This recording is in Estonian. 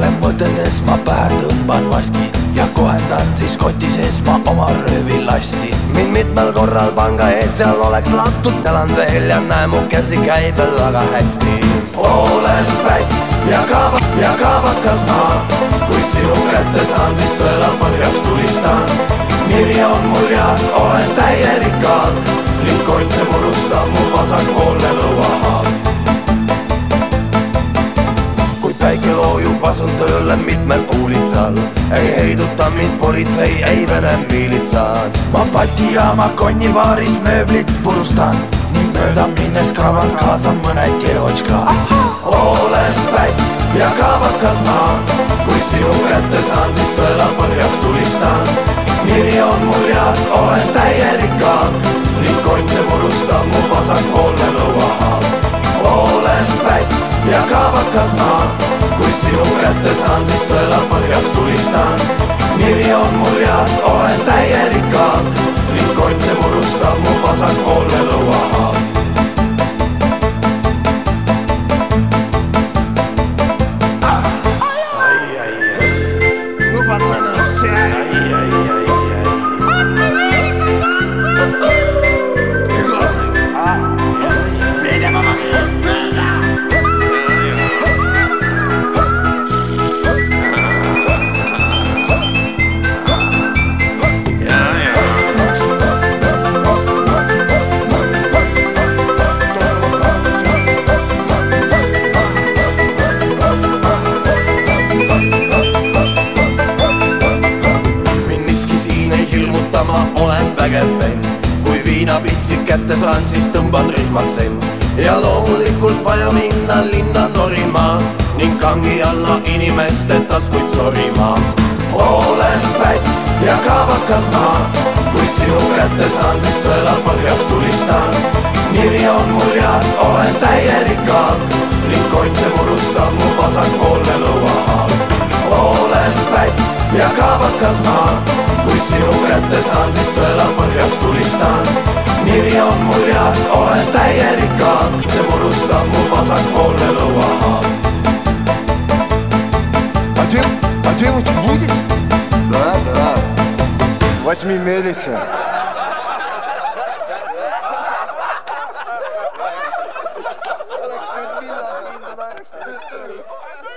minnes ma pähe tõmban maski ja kohendan siis koti sees ma oma röövilasti. mind mitmel korral panga ees seal oleks lastud, elan veel ja näe, mu käsi käib veel väga hästi. olen pätt ja kaaba ja kaabakas ma, asun tööle mitmel uulitsal. ei heiduta mind politsei, ei Vene miilitsad. ma Balti jaama konnibaaris mööblit purustan ning mööda minnes kaaban kaasa mõne tjevotška. olen pätt ja kaabakas ma, kui sinu kätte saan, siis sõela põhjaks tulistan. nimi on mul ja olen täielik kaak saan, siis sõela põhjaks tulistan. nimi on mul ja olen täielik ma olen vägev vend. kui viinapitsid kätte saan, siis tõmban rihmaks end ja loomulikult vaja minna linna norima ning kangi alla inimeste taskuid sorima. olen pätt ja kaabakas ma, kui sinu kätte saan, siis sõela põhjaks tulistan. nimi on mul ja olen täielik kaak ning konte purustab mu vasakpoolne kaabakas ma, kui sinu kätte saan, siis sõela põhjaks tulistan. nimi on mul ja olen täielik kaak, see purustab mu vasakpoolne lõuahaak. А, дев... а девочек будет? Да, да. Возьми милиция. oleks nüüd millal mind on arvestatud.